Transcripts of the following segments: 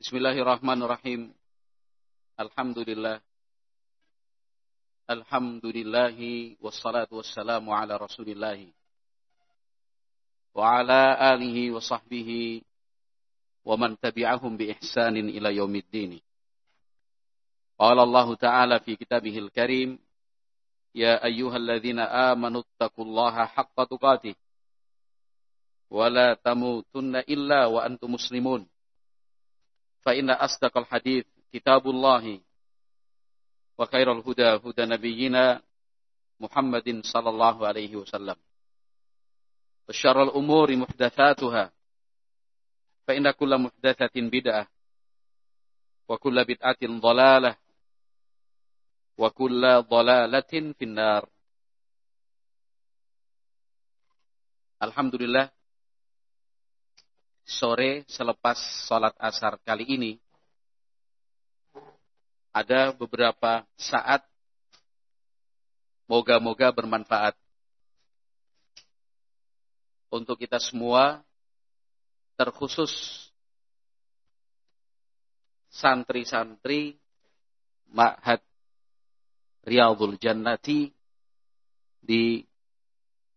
Bismillahirrahmanirrahim. Alhamdulillah. Alhamdulillahi wassalatu wassalamu ala rasulillahi. Wa ala alihi wa sahbihi wa man tabi'ahum bi ihsanin ila yaumiddin. Qala Allah Ta'ala fi kitabihil karim, Ya ayyuhalladzina amanu taqullaha haqqa tuqatih wa la tamutunna illa wa antum muslimun. فإن أصدق الحديث كتاب الله وخير الهدى هدى نبينا محمد صلى الله عليه وسلم وشر الأمور محدثاتها فإن كل محدثة بدعة وكل بدعة ضلالة وكل ضلالة في النار. الحمد لله sore selepas sholat asar kali ini ada beberapa saat moga-moga bermanfaat untuk kita semua terkhusus santri-santri Ma'had Riyadul Jannati di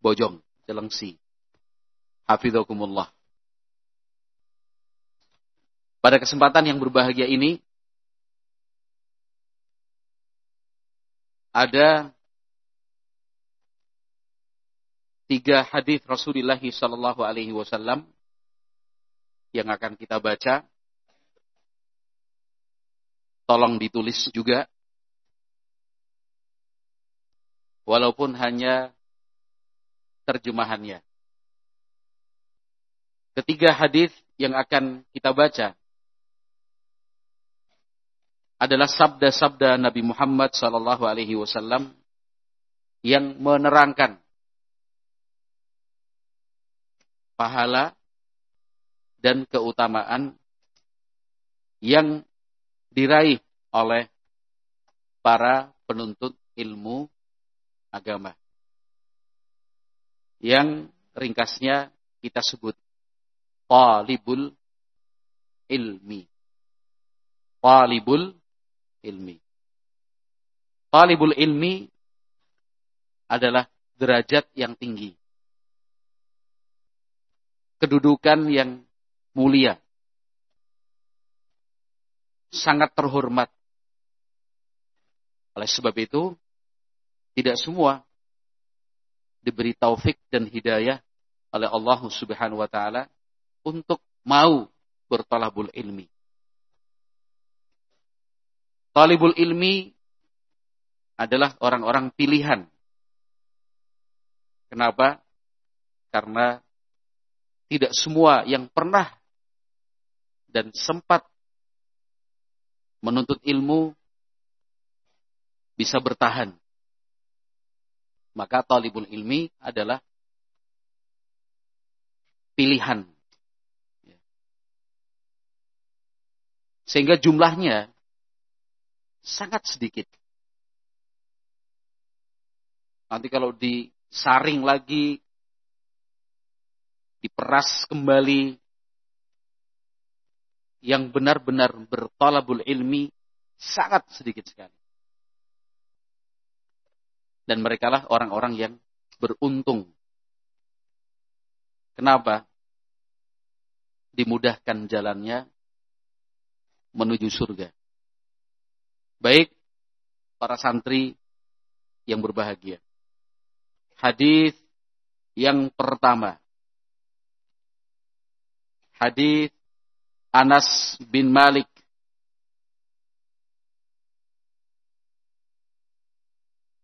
Bojong, Jelengsi. Hafidhukumullah. Pada kesempatan yang berbahagia ini, ada tiga hadis Rasulullah Sallallahu Alaihi Wasallam yang akan kita baca. Tolong ditulis juga walaupun hanya terjemahannya. Ketiga hadis yang akan kita baca adalah sabda-sabda Nabi Muhammad sallallahu alaihi wasallam yang menerangkan pahala dan keutamaan yang diraih oleh para penuntut ilmu agama. Yang ringkasnya kita sebut talibul ilmi. Talibul ilmi. Talibul ilmi adalah derajat yang tinggi. Kedudukan yang mulia. Sangat terhormat. Oleh sebab itu, tidak semua diberi taufik dan hidayah oleh Allah Subhanahu wa taala untuk mau bertalabul ilmi. Talibul ilmi adalah orang-orang pilihan. Kenapa? Karena tidak semua yang pernah dan sempat menuntut ilmu bisa bertahan maka talibul ilmi adalah pilihan. Sehingga jumlahnya sangat sedikit. Nanti kalau disaring lagi, diperas kembali, yang benar-benar bertalabul ilmi sangat sedikit sekali. Dan mereka lah orang-orang yang beruntung. Kenapa? Dimudahkan jalannya menuju surga. Baik para santri yang berbahagia. Hadis yang pertama. Hadis Anas bin Malik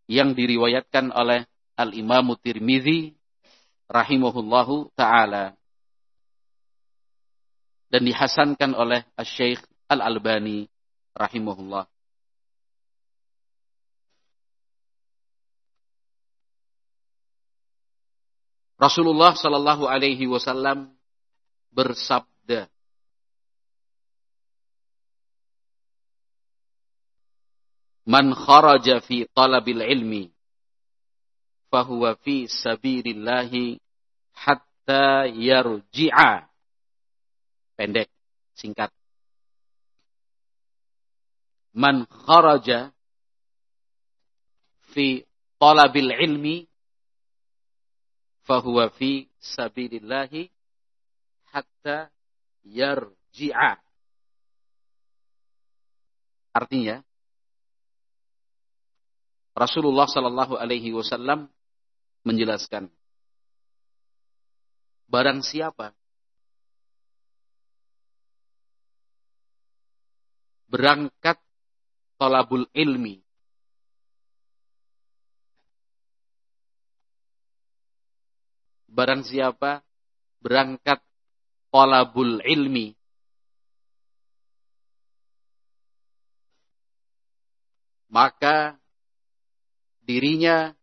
yang diriwayatkan oleh Al-Imam Tirmizi rahimahullahu taala dan dihasankan oleh Al-Syekh Al-Albani rahimahullah. Rasulullah sallallahu alaihi wasallam bersabda Man kharaja fi talabil ilmi fahuwa fi sabilillahi hatta yarji'a. Pendek, singkat. man kharaja fi talabil ilmi fahuwa fi sabilillahi hatta yarji'a. Artinya, Rasulullah Sallallahu Alaihi Wasallam menjelaskan, barang siapa berangkat talabul ilmi barang siapa berangkat talabul ilmi. Maka dirinya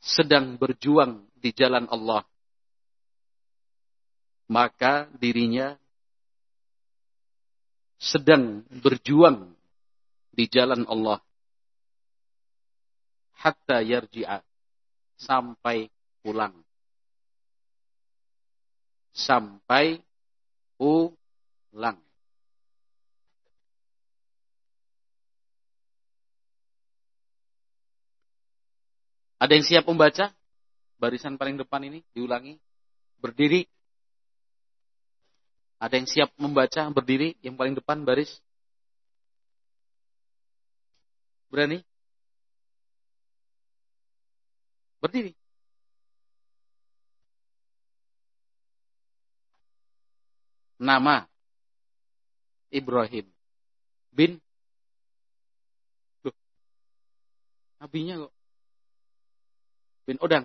sedang berjuang di jalan Allah. Maka dirinya sedang berjuang di jalan Allah hatta yarji'a sampai pulang. Sampai pulang. Ada yang siap membaca? Barisan paling depan ini diulangi. Berdiri. Ada yang siap membaca berdiri yang paling depan baris? Berani? Berdiri. Nama Ibrahim bin Loh. Nabinya kok bin Odang.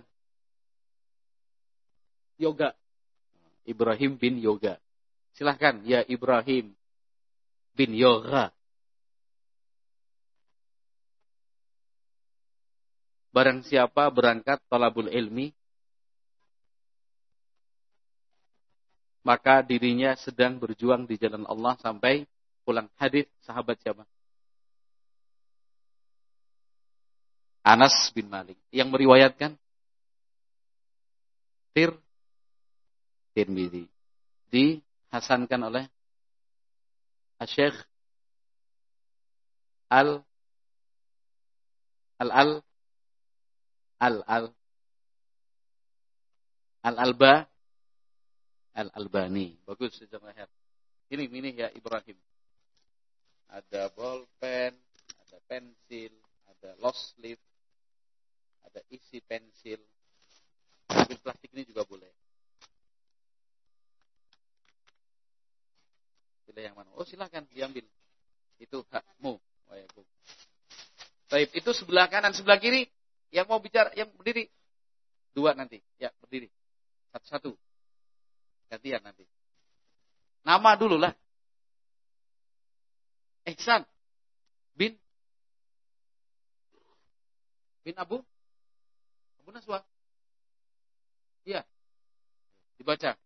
Yoga. Ibrahim bin Yoga. Silahkan ya Ibrahim bin Yoga. Barang siapa berangkat talabul ilmi, maka dirinya sedang berjuang di jalan Allah sampai pulang. Hadis sahabat siapa? Anas bin Malik. Yang meriwayatkan Tir Tirmidzi. Dihasankan oleh Syekh Al Al Al al al al alba al albani. Bagus sejam leher. Ini ini ya Ibrahim. Ada bolpen ada pensil ada lost leaf ada isi pensil. Mobil plastik ini juga boleh. Pilih yang mana? Oh silahkan diambil. Itu hakmu Baik, itu sebelah kanan, sebelah kiri yang mau bicara, yang berdiri. Dua nanti. Ya, berdiri. Satu-satu. Gantian nanti. Nama dulu lah. Ihsan. Bin. Bin Abu. Abu Naswa. Iya. Dibaca.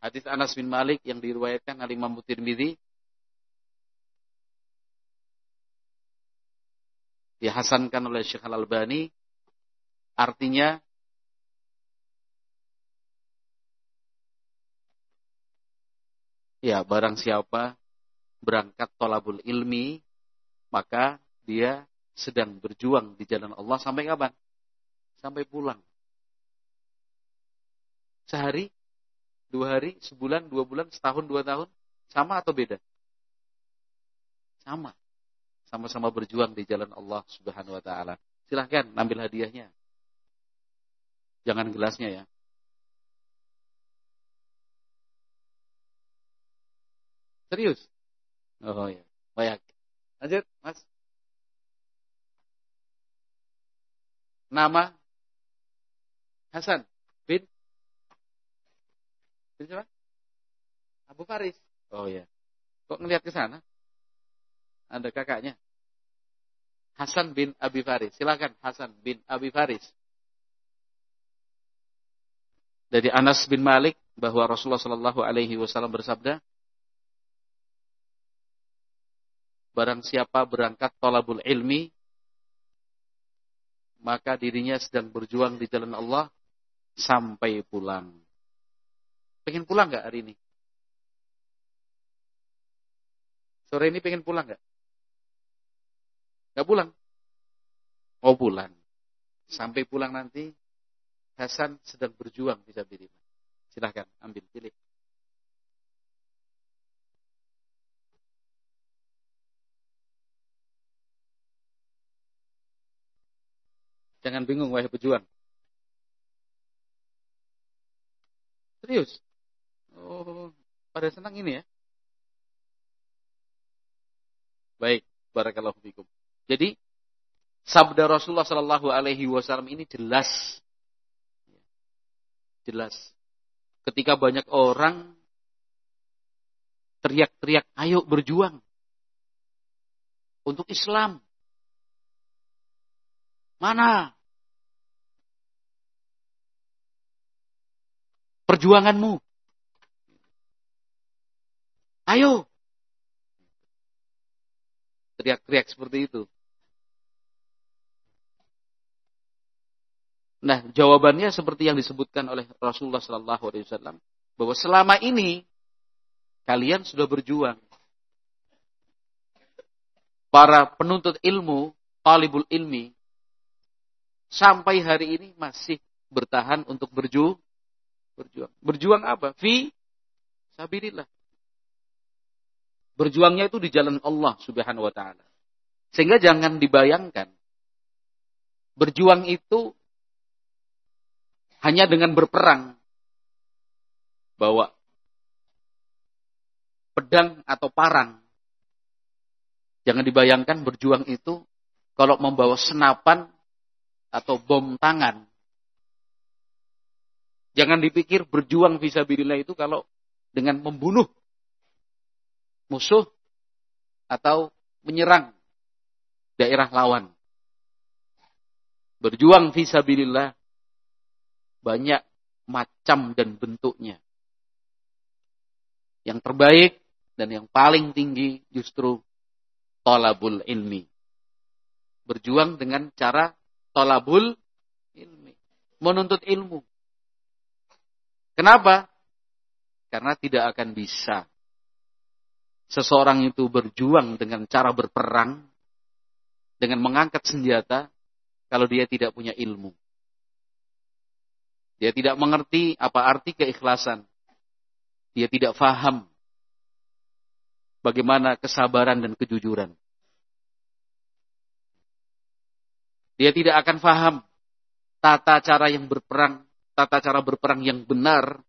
Hadis Anas bin Malik yang diriwayatkan oleh Imam Tirmidzi dihasankan oleh Syekh Al-Albani artinya ya barang siapa berangkat tolabul ilmi maka dia sedang berjuang di jalan Allah sampai kapan? Sampai pulang. Sehari, dua hari, sebulan, dua bulan, setahun, dua tahun, sama atau beda? Sama sama-sama berjuang di jalan Allah Subhanahu wa taala. Silahkan ambil hadiahnya. Jangan gelasnya ya. Serius? Oh ya, baik. Lanjut, Mas. Nama Hasan bin bin siapa? Abu Faris. Oh ya. Kok ngelihat ke sana? Ada kakaknya. Hasan bin Abi Faris. Silakan Hasan bin Abi Faris. Dari Anas bin Malik bahwa Rasulullah Shallallahu Alaihi Wasallam bersabda, Barang siapa berangkat tolabul ilmi, maka dirinya sedang berjuang di jalan Allah sampai pulang. Pengen pulang nggak hari ini? Sore ini pengen pulang nggak? Nggak pulang? Mau pulang. Sampai pulang nanti, Hasan sedang berjuang bisa diri. Silahkan, ambil, pilih. Jangan bingung, wahai pejuang. Serius? Oh, pada senang ini ya? Baik, barakallahu fikum. Jadi, sabda Rasulullah Shallallahu Alaihi Wasallam ini jelas, jelas. Ketika banyak orang teriak-teriak, ayo berjuang untuk Islam, Mana? Perjuanganmu. Ayo. Teriak-teriak seperti itu. Nah, jawabannya seperti yang disebutkan oleh Rasulullah Sallallahu Alaihi Wasallam bahwa selama ini kalian sudah berjuang. Para penuntut ilmu, talibul ilmi, sampai hari ini masih bertahan untuk berju berjuang. Berjuang apa? Fi sabirillah. Berjuangnya itu di jalan Allah Subhanahu wa taala. Sehingga jangan dibayangkan berjuang itu hanya dengan berperang bawa pedang atau parang. Jangan dibayangkan berjuang itu kalau membawa senapan atau bom tangan. Jangan dipikir berjuang visabilillah itu kalau dengan membunuh musuh atau menyerang daerah lawan. Berjuang visabilillah banyak macam dan bentuknya. Yang terbaik dan yang paling tinggi justru tolabul ilmi. Berjuang dengan cara tolabul ilmi. Menuntut ilmu. Kenapa? Karena tidak akan bisa seseorang itu berjuang dengan cara berperang, dengan mengangkat senjata, kalau dia tidak punya ilmu. Dia tidak mengerti apa arti keikhlasan. Dia tidak faham bagaimana kesabaran dan kejujuran. Dia tidak akan faham tata cara yang berperang, tata cara berperang yang benar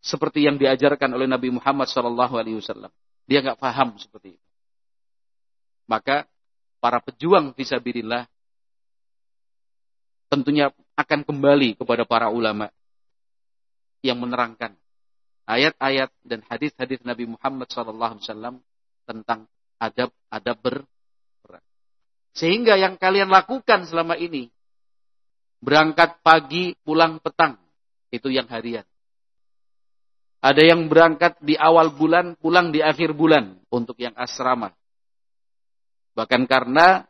seperti yang diajarkan oleh Nabi Muhammad SAW. Dia nggak paham seperti itu. Maka para pejuang visabilillah tentunya akan kembali kepada para ulama yang menerangkan ayat-ayat dan hadis-hadis Nabi Muhammad SAW tentang adab-adab ber, sehingga yang kalian lakukan selama ini, berangkat pagi, pulang petang, itu yang harian. Ada yang berangkat di awal bulan, pulang di akhir bulan untuk yang asrama. Bahkan karena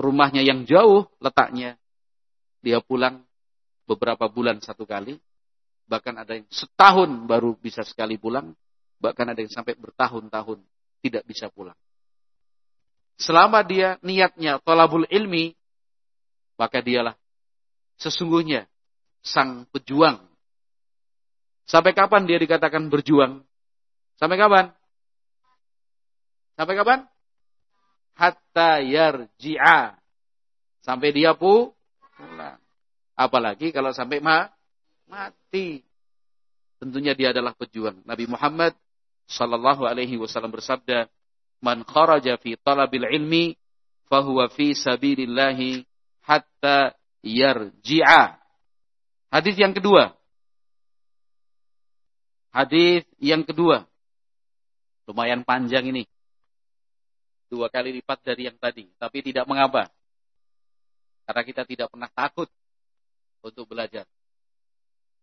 rumahnya yang jauh letaknya, dia pulang beberapa bulan satu kali. Bahkan ada yang setahun baru bisa sekali pulang. Bahkan ada yang sampai bertahun-tahun tidak bisa pulang. Selama dia niatnya tolabul ilmi, maka dialah sesungguhnya sang pejuang. Sampai kapan dia dikatakan berjuang? Sampai kapan? Sampai kapan? Hatta yarji'a. Sampai dia pu pulang. Apalagi kalau sampai ma mati. Tentunya dia adalah pejuang. Nabi Muhammad sallallahu alaihi wasallam bersabda, man kharaja fi talabil ilmi fahuwa fi sabilillahi hatta yarji'a. Hadis yang kedua. Hadis yang kedua. Lumayan panjang ini. Dua kali lipat dari yang tadi. Tapi tidak mengapa. Karena kita tidak pernah takut untuk belajar.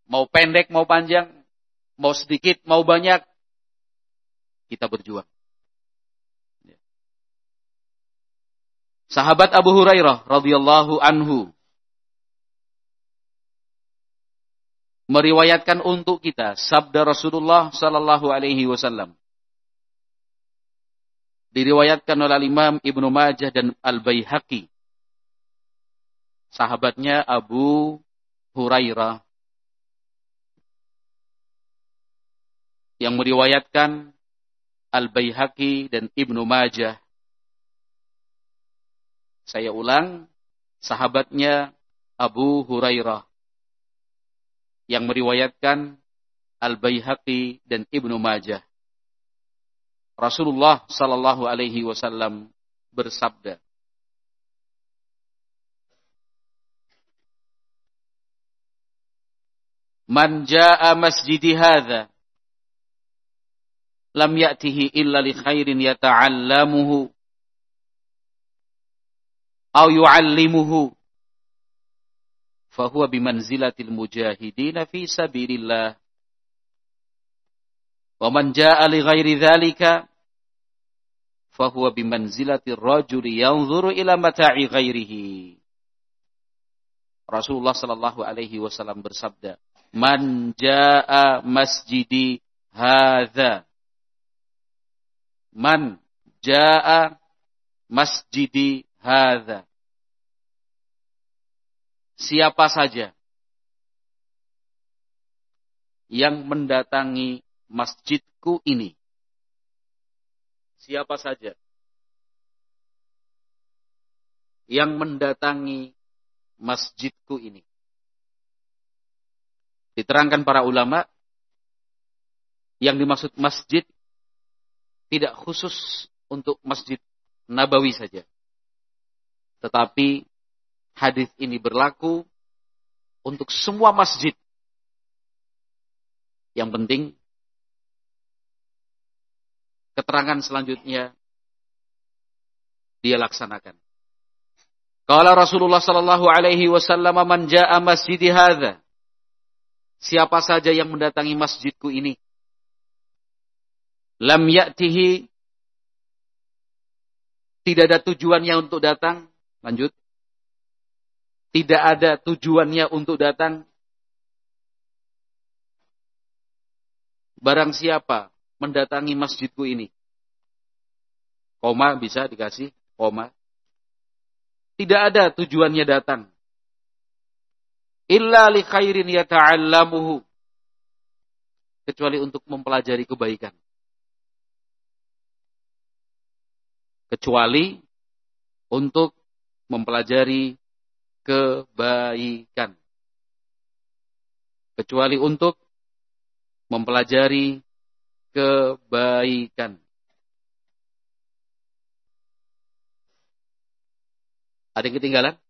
Mau pendek, mau panjang, mau sedikit, mau banyak, kita berjuang. Sahabat Abu Hurairah radhiyallahu anhu meriwayatkan untuk kita sabda Rasulullah sallallahu alaihi wasallam. Diriwayatkan oleh Imam Ibnu Majah dan Al-Baihaqi. Sahabatnya Abu Hurairah yang meriwayatkan Al-Baihaqi dan Ibnu Majah. Saya ulang, sahabatnya Abu Hurairah yang meriwayatkan Al-Baihaqi dan Ibnu Majah. Rasulullah sallallahu alaihi wasallam bersabda, Man jaa masjidi hadza lam ya'tihi illa li khairin yata'allamuhu aw yu'allimuhu fahuwa bimanzilatil mujahidina fi sabilillah. Wa man jaa li ghairi dzalika fahuwa bimanzilatir rajuli yanzuru ila mata'i ghairihi. Rasulullah sallallahu alaihi wasallam bersabda, "Man jaa masjidi hadza" Man jaa masjidi hadza siapa saja yang mendatangi masjidku ini. Siapa saja yang mendatangi masjidku ini. Diterangkan para ulama, yang dimaksud masjid tidak khusus untuk masjid Nabawi saja. Tetapi hadis ini berlaku untuk semua masjid. Yang penting keterangan selanjutnya dia laksanakan. Kalau Rasulullah sallallahu alaihi wasallam man jaa masjidi hadza. Siapa saja yang mendatangi masjidku ini lam ya'tihi tidak ada tujuannya untuk datang. Lanjut tidak ada tujuannya untuk datang. Barang siapa mendatangi masjidku ini. Koma bisa dikasih, koma. Tidak ada tujuannya datang. Illa li khairin yata'allamuhu. Kecuali untuk mempelajari kebaikan. Kecuali untuk mempelajari kebaikan. Kecuali untuk mempelajari kebaikan. Ada yang ketinggalan?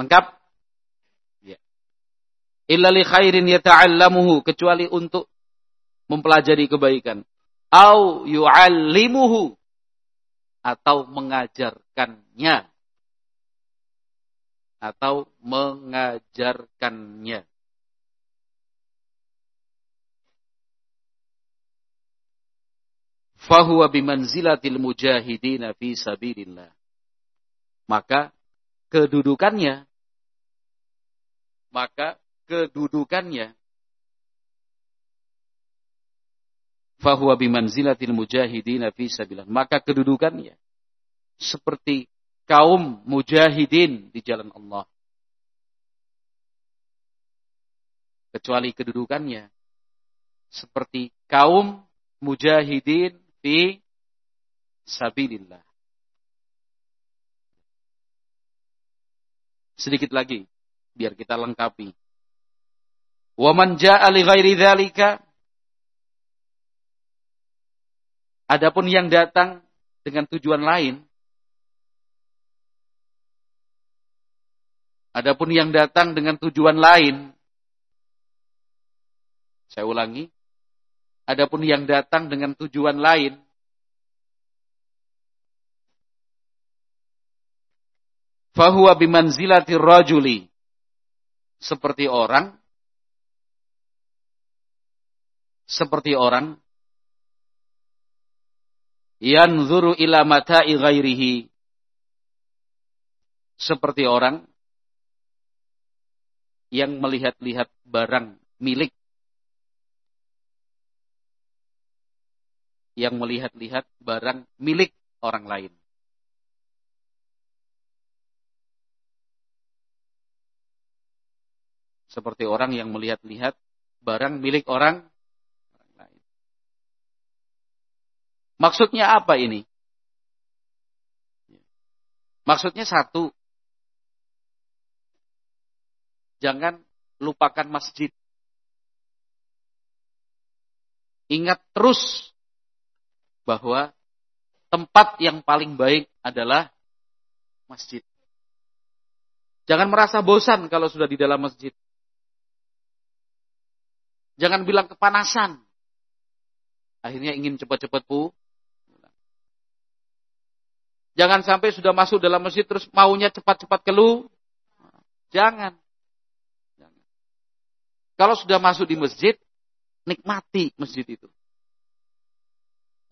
Lengkap? Ya. Illa li khairin yata'allamuhu. Kecuali untuk mempelajari kebaikan. Au yu'allimuhu. Atau mengajarkannya atau mengajarkannya. Fahuwa bimanzilatil mujahidina fi sabilillah. Maka kedudukannya maka kedudukannya fahuwa bimanzilatil mujahidina fi sabilillah. Maka kedudukannya seperti kaum mujahidin di jalan Allah. Kecuali kedudukannya seperti kaum mujahidin di sabilillah. Sedikit lagi biar kita lengkapi. Wa man jaa'a li ghairi dzalika Adapun yang datang dengan tujuan lain Adapun yang datang dengan tujuan lain, saya ulangi, adapun yang datang dengan tujuan lain, fahuwa bimanzilati rajuli, seperti orang, seperti orang yanzuru ila mata'i ghairihi seperti orang yang melihat-lihat barang milik yang melihat-lihat barang milik orang lain. Seperti orang yang melihat-lihat barang milik orang lain. Maksudnya apa ini? Maksudnya satu, jangan lupakan masjid. Ingat terus bahwa tempat yang paling baik adalah masjid. Jangan merasa bosan kalau sudah di dalam masjid. Jangan bilang kepanasan. Akhirnya ingin cepat-cepat pu. Jangan sampai sudah masuk dalam masjid terus maunya cepat-cepat keluar. Jangan. Kalau sudah masuk di masjid, nikmati masjid itu.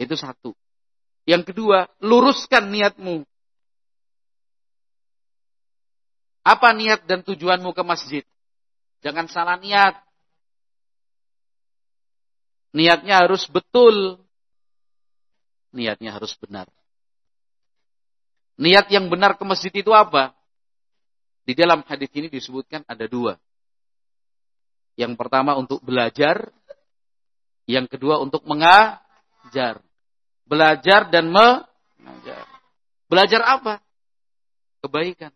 Itu satu. Yang kedua, luruskan niatmu. Apa niat dan tujuanmu ke masjid? Jangan salah niat. Niatnya harus betul. Niatnya harus benar. Niat yang benar ke masjid itu apa? Di dalam hadis ini disebutkan ada dua. Yang pertama untuk belajar, yang kedua untuk mengajar. Belajar dan mengajar. Belajar apa? Kebaikan.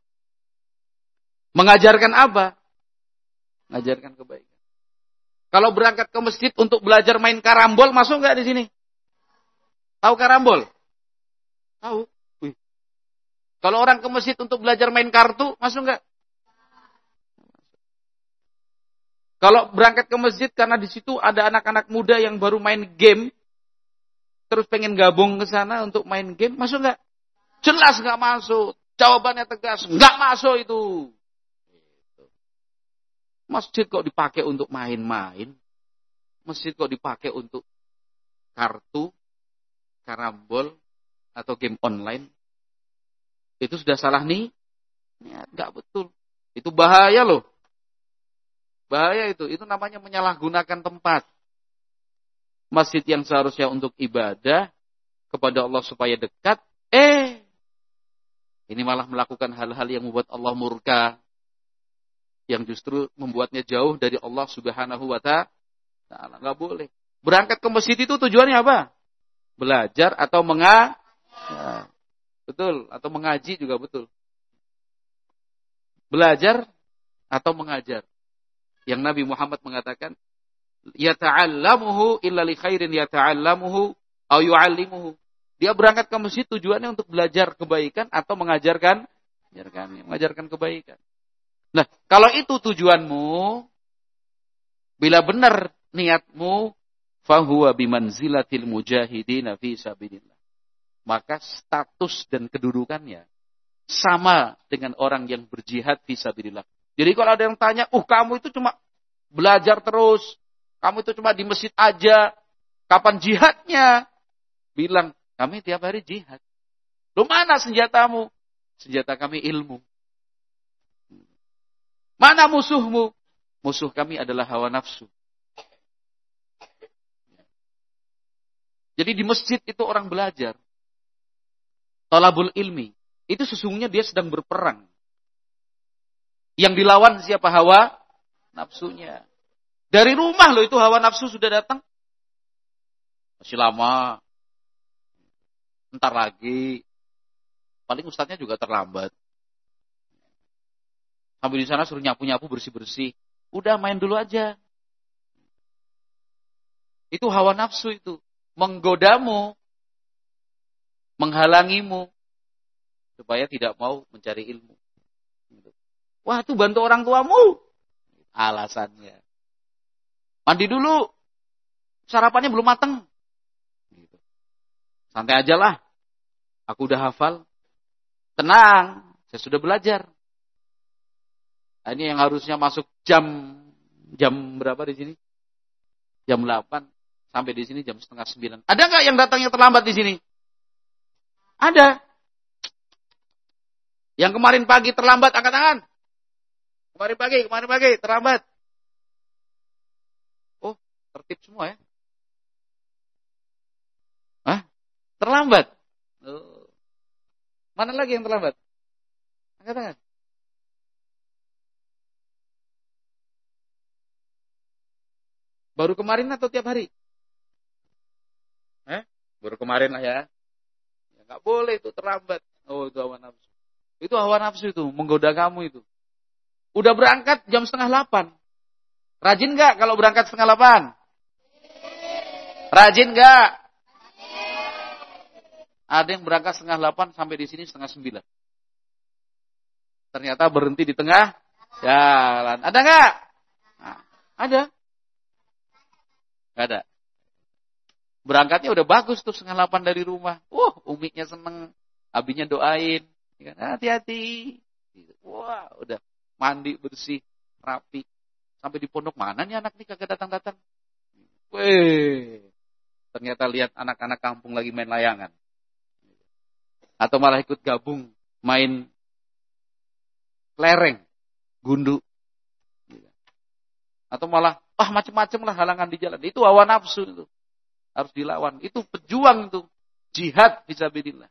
Mengajarkan apa? Mengajarkan kebaikan. Kalau berangkat ke masjid untuk belajar main karambol, masuk nggak di sini? Tahu karambol? Tahu. Kalau orang ke masjid untuk belajar main kartu, masuk nggak? Kalau berangkat ke masjid karena di situ ada anak-anak muda yang baru main game, terus pengen gabung ke sana untuk main game, masuk nggak? Jelas nggak masuk. Jawabannya tegas, nggak masuk itu. Masjid kok dipakai untuk main-main? Masjid kok dipakai untuk kartu, karambol, atau game online? Itu sudah salah nih? Nggak betul. Itu bahaya loh. Bahaya itu. Itu namanya menyalahgunakan tempat. Masjid yang seharusnya untuk ibadah kepada Allah supaya dekat. Eh, ini malah melakukan hal-hal yang membuat Allah murka. Yang justru membuatnya jauh dari Allah subhanahu wa ta'ala. Nggak boleh. Berangkat ke masjid itu tujuannya apa? Belajar atau mengajar. Ya, betul. Atau mengaji juga betul. Belajar atau mengajar yang Nabi Muhammad mengatakan yata'allamuhu illa li khairin yata'allamuhu au yu'allimuhu. Dia berangkat ke masjid tujuannya untuk belajar kebaikan atau mengajarkan mengajarkan kebaikan. Nah, kalau itu tujuanmu bila benar niatmu fahuwa bimanzilatil mujahidin fi sabilillah. Maka status dan kedudukannya sama dengan orang yang berjihad fi sabilillah. Jadi kalau ada yang tanya, uh kamu itu cuma belajar terus, kamu itu cuma di masjid aja, kapan jihadnya? Bilang, kami tiap hari jihad. Lu mana senjatamu? Senjata kami ilmu. Mana musuhmu? Musuh kami adalah hawa nafsu. Jadi di masjid itu orang belajar. Talabul ilmi. Itu sesungguhnya dia sedang berperang. Yang dilawan siapa hawa? Nafsunya. Dari rumah loh itu hawa nafsu sudah datang. Masih lama. Ntar lagi. Paling ustadznya juga terlambat. Sampai di sana suruh nyapu-nyapu bersih-bersih. Udah main dulu aja. Itu hawa nafsu itu. Menggodamu. Menghalangimu. Supaya tidak mau mencari ilmu. Wah, itu bantu orang tuamu. Alasannya. Mandi dulu. Sarapannya belum mateng. Gitu. Santai aja lah. Aku udah hafal. Tenang. Saya sudah belajar. Nah, ini yang harusnya masuk jam jam berapa di sini? Jam 8 sampai di sini jam setengah 9. Ada nggak yang datangnya terlambat di sini? Ada. Yang kemarin pagi terlambat angkat tangan. Kemarin pagi, kemarin pagi terlambat. Oh, tertib semua ya. Hah? Terlambat. Oh. Mana lagi yang terlambat? Angkat tangan. Baru kemarin atau tiap hari? Eh? Baru kemarin lah ya. ya gak boleh itu terlambat. Oh, itu hawa nafsu. Itu hawa nafsu itu, menggoda kamu itu. Udah berangkat jam setengah delapan. Rajin gak kalau berangkat setengah delapan? Rajin gak? Ada yang berangkat setengah delapan sampai di sini setengah sembilan. Ternyata berhenti di tengah jalan. Ada nggak? Nah, ada. Gak ada. Berangkatnya udah bagus tuh setengah delapan dari rumah. Wah, umiknya seneng. Abinya doain. Ya kan? Hati-hati. Wah, udah mandi bersih, rapi. Sampai di pondok mana nih anak nih kagak datang-datang. Weh, ternyata lihat anak-anak kampung lagi main layangan. Atau malah ikut gabung main lereng, gundu. Atau malah ah macam-macam lah halangan di jalan. Itu hawa nafsu itu. Harus dilawan. Itu pejuang itu. Jihad fisabilillah.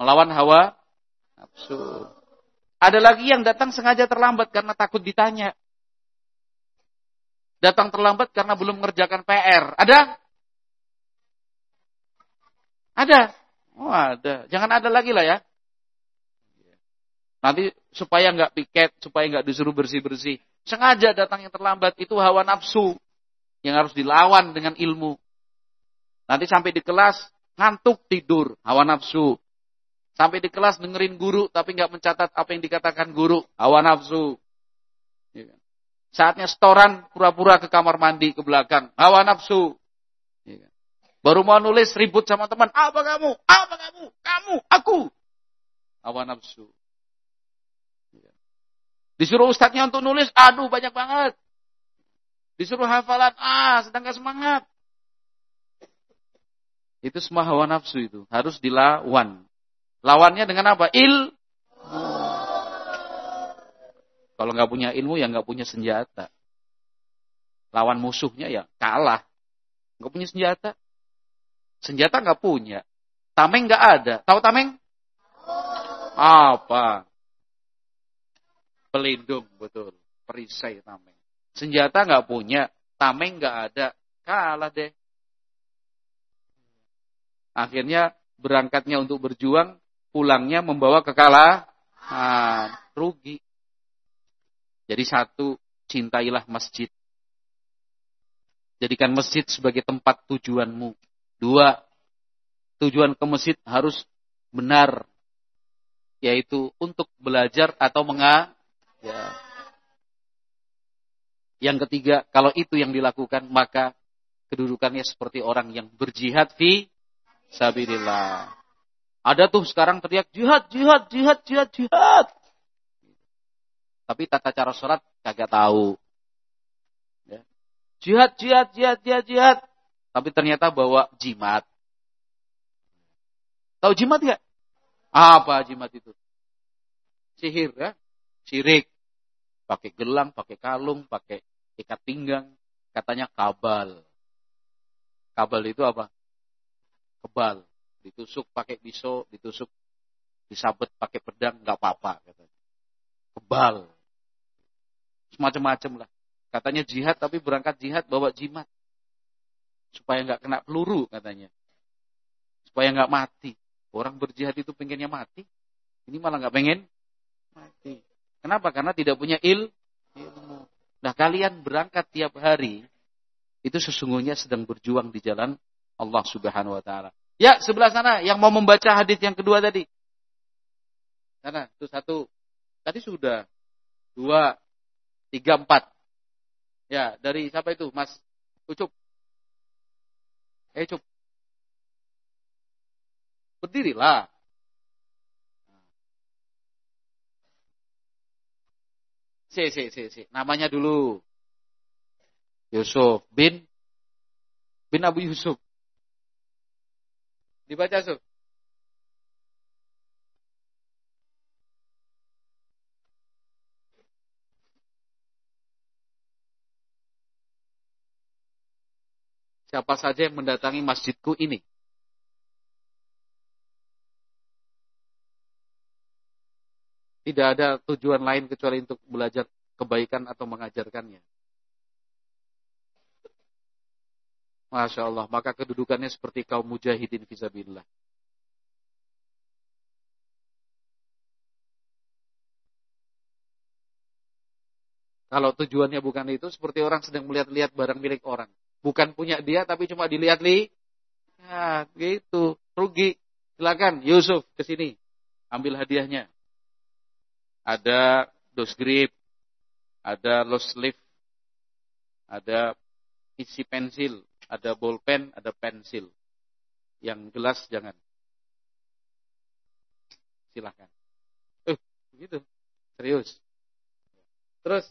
Melawan hawa nafsu. Ada lagi yang datang sengaja terlambat karena takut ditanya. Datang terlambat karena belum mengerjakan PR. Ada? Ada? Oh ada. Jangan ada lagi lah ya. Nanti supaya nggak piket, supaya nggak disuruh bersih-bersih. Sengaja datang yang terlambat itu hawa nafsu yang harus dilawan dengan ilmu. Nanti sampai di kelas ngantuk tidur, hawa nafsu. Sampai di kelas dengerin guru tapi nggak mencatat apa yang dikatakan guru, hawa nafsu. Ya kan? Saatnya setoran pura-pura ke kamar mandi ke belakang, hawa nafsu. Ya kan? Baru mau nulis ribut sama teman, apa kamu? Apa kamu? Kamu, aku. Hawa nafsu. Disuruh ustadznya untuk nulis, aduh banyak banget. Disuruh hafalan, ah sedang gak semangat. Itu semua hawa nafsu itu. Harus dilawan. Lawannya dengan apa? Il. Kalau nggak punya ilmu ya nggak punya senjata. Lawan musuhnya ya kalah. Nggak punya senjata. Senjata nggak punya. Tameng nggak ada. Tahu tameng? Apa? Pelindung betul, perisai tameng. Senjata nggak punya, tameng nggak ada, kalah deh. Akhirnya berangkatnya untuk berjuang, pulangnya membawa kekalahan, rugi. Jadi satu, cintailah masjid. Jadikan masjid sebagai tempat tujuanmu. Dua, tujuan ke masjid harus benar. Yaitu untuk belajar atau mengajar Ya. Yang ketiga, kalau itu yang dilakukan, maka kedudukannya seperti orang yang berjihad fi sabilillah. Ada tuh sekarang teriak jihad, jihad, jihad, jihad, jihad. Tapi tata cara sholat kagak tahu. Ya. Jihad, jihad, jihad, jihad, jihad. Tapi ternyata bawa jimat. Tahu jimat gak? Apa jimat itu? Sihir ya syirik. Pakai gelang, pakai kalung, pakai ikat pinggang. Katanya kabal. Kabal itu apa? Kebal. Ditusuk pakai pisau, ditusuk disabet pakai pedang, nggak apa-apa. Katanya. Kebal. Semacam-macam lah. Katanya jihad, tapi berangkat jihad bawa jimat. Supaya nggak kena peluru katanya. Supaya nggak mati. Orang berjihad itu pengennya mati. Ini malah nggak pengen mati. Kenapa? Karena tidak punya il, ilmu. Nah kalian berangkat tiap hari, itu sesungguhnya sedang berjuang di jalan Allah subhanahu wa ta'ala. Ya, sebelah sana yang mau membaca hadis yang kedua tadi. Sana, itu satu. Tadi sudah. Dua, tiga, empat. Ya, dari siapa itu? Mas Ucup. Eh, Cup. Berdirilah. Si, si, si, si. Namanya dulu. Yusuf bin bin Abu Yusuf. Dibaca, Sob. Siapa saja yang mendatangi masjidku ini Tidak ada tujuan lain kecuali untuk belajar kebaikan atau mengajarkannya. Masya Allah, maka kedudukannya seperti kaum mujahidin fisabilillah. Kalau tujuannya bukan itu, seperti orang sedang melihat-lihat barang milik orang. Bukan punya dia, tapi cuma dilihat li. Ya, gitu. Rugi. Silakan, Yusuf, ke sini. Ambil hadiahnya. Ada dos grip, ada lost sleeve, ada isi pensil, ada bolpen, ada pensil. Yang gelas jangan. Silahkan. Eh, begitu. Serius. Terus,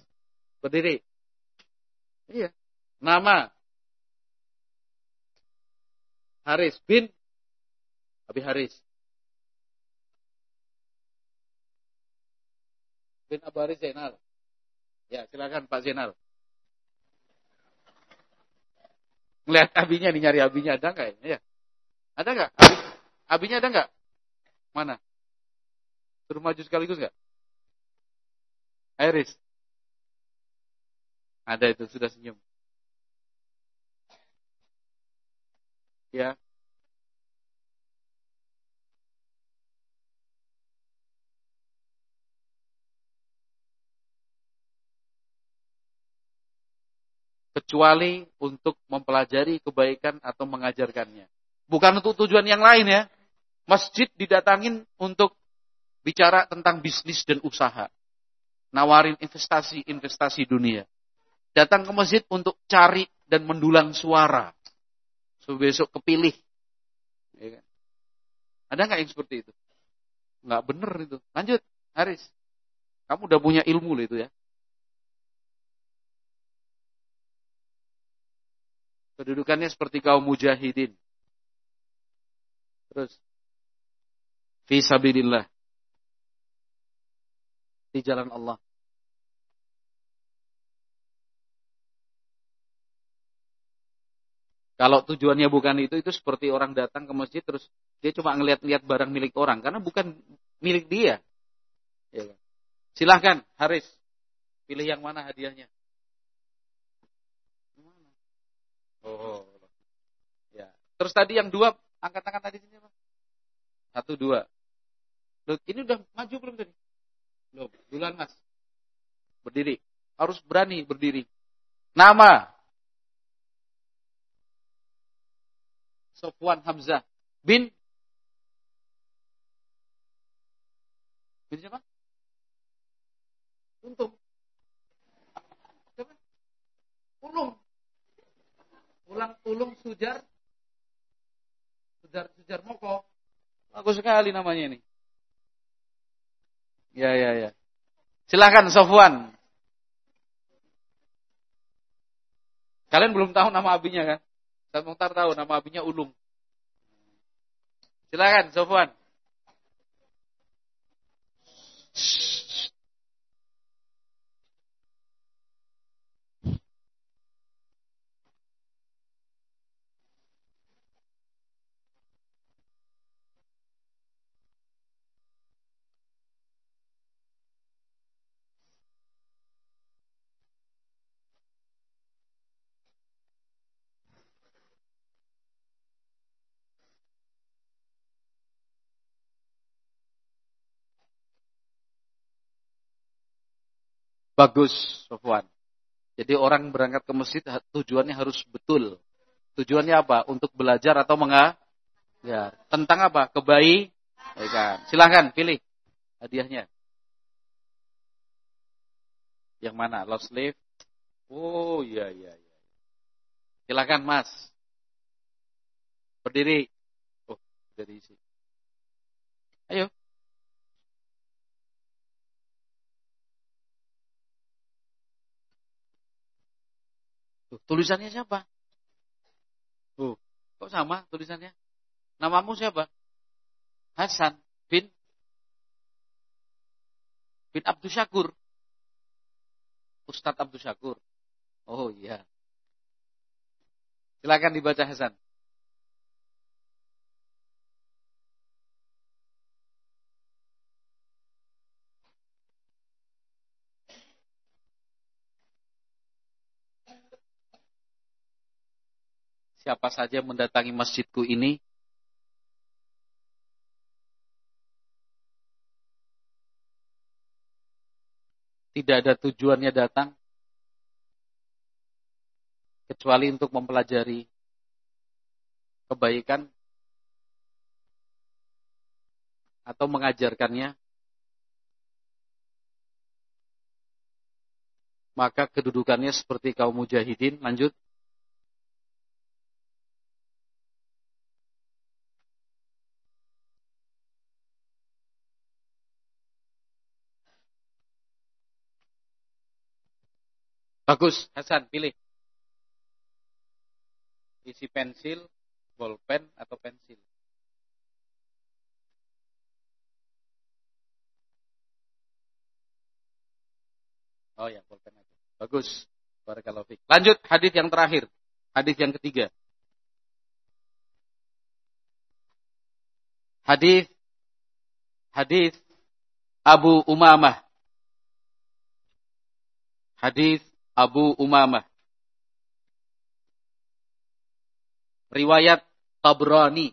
Berdiri. Iya. Nama. Haris bin Abi Haris. Bin Abu Haris Zainal. Ya, silakan Pak Zainal. Ngelihat abinya nih, nyari abinya ada nggak ya? Ada nggak? Abi, abinya ada nggak? Mana? Suruh maju sekaligus nggak? Iris. Ada itu sudah senyum. Ya. Kecuali untuk mempelajari kebaikan atau mengajarkannya. Bukan untuk tujuan yang lain ya. Masjid didatangin untuk bicara tentang bisnis dan usaha. Nawarin investasi-investasi dunia datang ke masjid untuk cari dan mendulang suara. So, besok kepilih. Ya kan? Ada nggak yang seperti itu? Nggak bener itu. Lanjut, Haris. Kamu udah punya ilmu loh itu ya. Kedudukannya seperti kaum mujahidin. Terus. Fisabilillah. Di jalan Allah. Kalau tujuannya bukan itu, itu seperti orang datang ke masjid terus dia cuma ngeliat-liat barang milik orang karena bukan milik dia. Ya. Kan? Silahkan, Haris, pilih yang mana hadiahnya. Oh, ya. Terus tadi yang dua angkat tangan tadi sini apa? Satu dua. Loh, ini udah maju belum tadi? Belum. Duluan mas. Berdiri. Harus berani berdiri. Nama. Sofwan Hamzah bin bin siapa? Untung. Siapa? Ulung. Ulang Ulung Sujar. Sujar Sujar Moko. Bagus sekali namanya ini. Ya ya ya. Silakan Sofwan. Kalian belum tahu nama abinya kan? Ustaz Mukhtar tahu nama abinya Ulung. Silakan Sofwan. Bagus, Sofwan. Jadi orang berangkat ke masjid tujuannya harus betul. Tujuannya apa? Untuk belajar atau menga? Ya, tentang apa? Kebaikan. Silahkan pilih hadiahnya. Yang mana? Lost sleeve? Oh, iya, iya, iya. Silahkan, Mas. Berdiri. Oh, dari sini. Ayo. Tuh, tulisannya siapa? Tuh, kok sama tulisannya? Namamu siapa? Hasan bin bin Abdul Syakur. Ustadz Abdul Syakur. Oh iya. Silakan dibaca Hasan. Siapa saja mendatangi masjidku ini tidak ada tujuannya datang kecuali untuk mempelajari kebaikan atau mengajarkannya, maka kedudukannya seperti kaum mujahidin. Lanjut. Bagus, Hasan, pilih isi pensil, bolpen atau pensil. Oh ya, bolpen aja. Bagus. Barakallahu. Lanjut hadis yang terakhir. Hadis yang ketiga. Hadis hadis Abu Umamah. Hadis Abu Umamah riwayat Tabrani.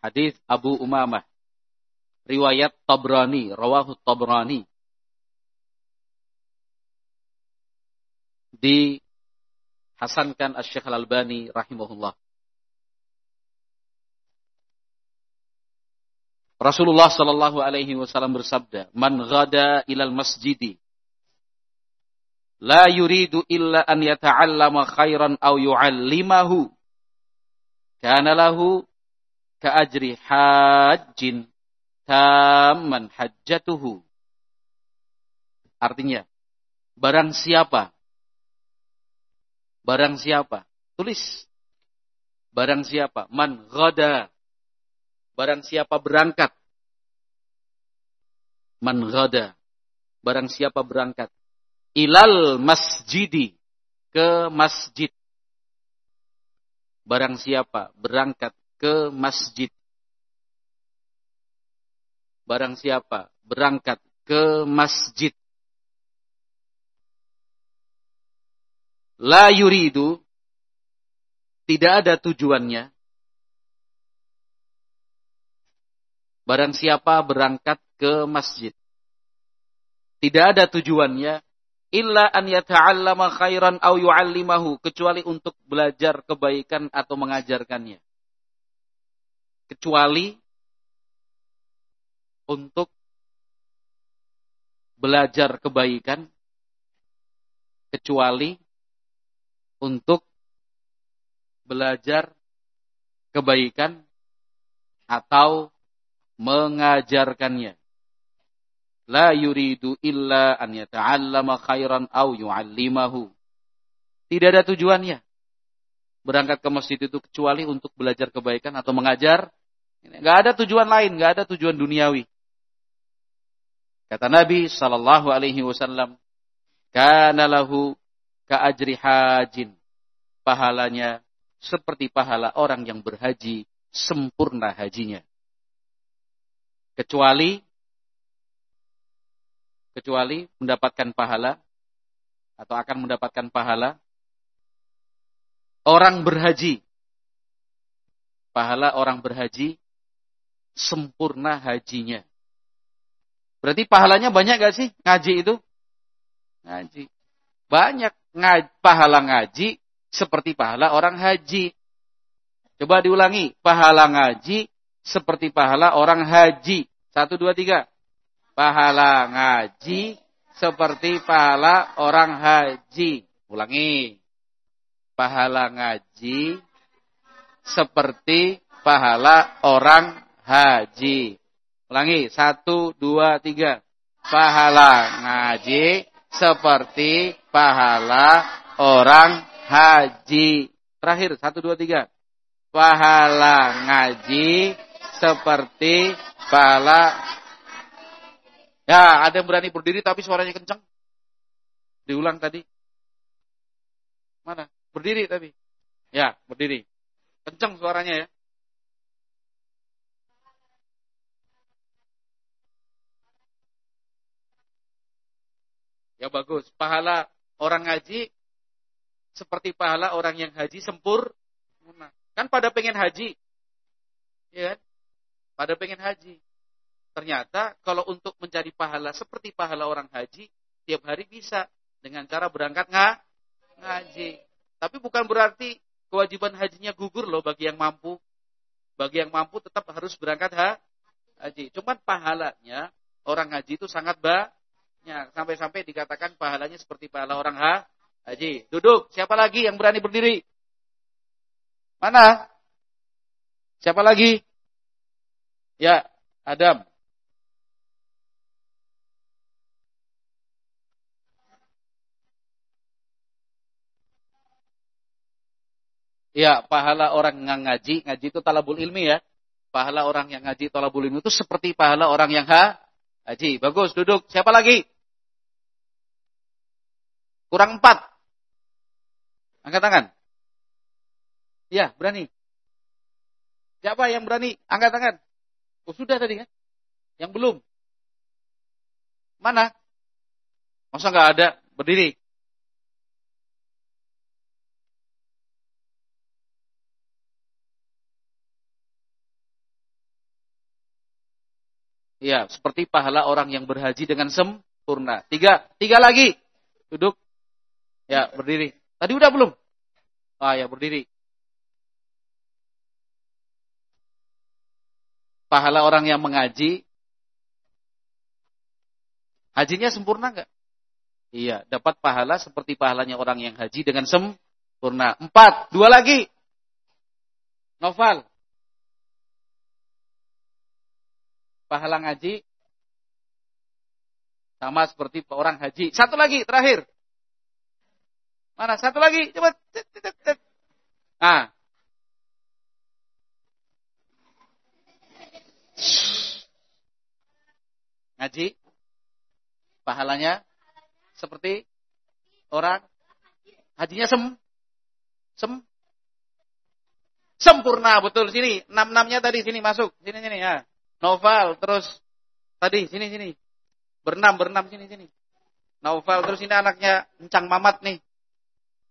Hadis Abu Umamah. Riwayat Tabrani, rawahu Tabrani. Di Hasankan Asy-Syaikh Al-Albani rahimahullah. Rasulullah sallallahu alaihi wasallam bersabda, "Man ghada ilal masjidi la yuridu illa an yata'allama khairan aw yu'allimahu. Kana lahu ka'ajri hajjin tamman hajjatuhu. Artinya barang siapa barang siapa tulis. Barang siapa man ghada barang siapa berangkat. Man ghada barang siapa berangkat ilal masjidi ke masjid. Barang siapa berangkat ke masjid. Barang siapa berangkat ke masjid. La yuridu tidak ada tujuannya. Barang siapa berangkat ke masjid. Tidak ada tujuannya illa an yata'allama khairan au yu'allimahu kecuali untuk belajar kebaikan atau mengajarkannya. Kecuali untuk belajar kebaikan kecuali untuk belajar kebaikan atau mengajarkannya la yuridu illa an yata'allama khairan au yu'allimahu. Tidak ada tujuannya. Berangkat ke masjid itu kecuali untuk belajar kebaikan atau mengajar. Enggak ada tujuan lain, enggak ada tujuan duniawi. Kata Nabi sallallahu alaihi wasallam, "Kana lahu ka'ajri hajin." Pahalanya seperti pahala orang yang berhaji sempurna hajinya. Kecuali kecuali mendapatkan pahala atau akan mendapatkan pahala orang berhaji. Pahala orang berhaji sempurna hajinya. Berarti pahalanya banyak gak sih ngaji itu? Ngaji. Banyak ngaj pahala ngaji seperti pahala orang haji. Coba diulangi. Pahala ngaji seperti pahala orang haji. Satu, dua, tiga pahala ngaji seperti pahala orang haji. Ulangi. Pahala ngaji seperti pahala orang haji. Ulangi. Satu, dua, tiga. Pahala ngaji seperti pahala orang haji. Terakhir, satu, dua, tiga. Pahala ngaji seperti pahala Ya, ada yang berani berdiri tapi suaranya kencang. Diulang tadi. Mana? Berdiri tapi. Ya, berdiri. Kencang suaranya ya. Ya bagus. Pahala orang haji seperti pahala orang yang haji sempurna. Kan pada pengen haji. Ya kan? Pada pengen haji. Ternyata kalau untuk mencari pahala seperti pahala orang haji, tiap hari bisa dengan cara berangkat nga, ngaji. Tapi bukan berarti kewajiban hajinya gugur loh bagi yang mampu. Bagi yang mampu tetap harus berangkat ha, haji. Cuman pahalanya orang haji itu sangat ba, Ya, sampai-sampai dikatakan pahalanya seperti pahala orang ha, haji. Duduk. Siapa lagi yang berani berdiri? Mana? Siapa lagi? Ya, Adam. Ya, pahala orang yang ngaji, ngaji itu talabul ilmi ya. Pahala orang yang ngaji talabul ilmi itu seperti pahala orang yang ha, Haji, bagus, duduk. Siapa lagi? Kurang empat. Angkat tangan. Ya, berani. Siapa yang berani? Angkat tangan. Oh, sudah tadi kan? Yang belum. Mana? Masa nggak ada? Berdiri. Ya, seperti pahala orang yang berhaji dengan sempurna. Tiga, tiga lagi. Duduk. Ya, berdiri. Tadi udah belum? Ah, ya berdiri. Pahala orang yang mengaji, hajinya sempurna enggak? Iya, dapat pahala seperti pahalanya orang yang haji dengan sempurna. Empat, dua lagi. Novel. Pahala ngaji sama seperti orang haji. Satu lagi terakhir. Mana? Satu lagi. Coba. Nah. Ngaji. Pahalanya seperti orang hajinya sem sem sempurna betul sini enam enamnya tadi sini masuk sini sini ya Novel terus tadi sini sini. Berenam berenam sini sini. Novel terus ini anaknya Encang Mamat nih.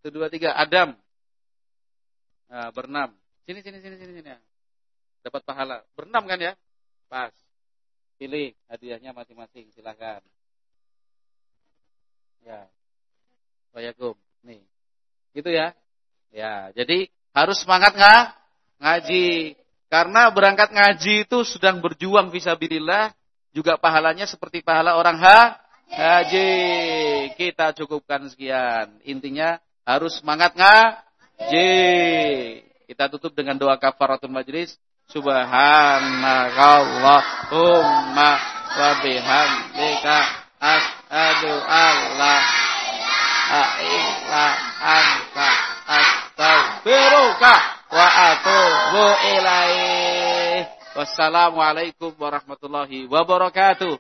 Itu dua tiga Adam. Nah, berenam. Sini sini sini sini sini. Dapat pahala. Berenam kan ya? Pas. Pilih hadiahnya masing-masing silahkan. Ya. Waalaikum. Nih. Gitu ya. Ya, jadi harus semangat nggak? Ngaji. Karena berangkat ngaji itu sedang berjuang visabilillah, juga pahalanya seperti pahala orang ha, haji. Kita cukupkan sekian. Intinya harus semangat ngaji. Kita tutup dengan doa kafaratul majlis. Subhanakallahumma wa bihamdika asyhadu an la anta astaghfiruka wa atubu ilaih. Wassalamualaikum warahmatullahi wabarakatuh.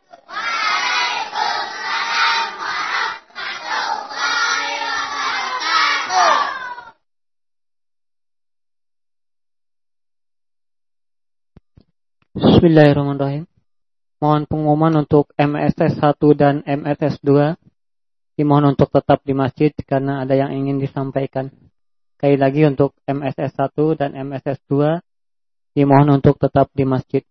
Bismillahirrahmanirrahim. Mohon pengumuman untuk MSS 1 dan MSS 2 dimohon untuk tetap di masjid karena ada yang ingin disampaikan. Sekali lagi untuk MSS 1 dan MSS 2 dimohon untuk tetap di masjid.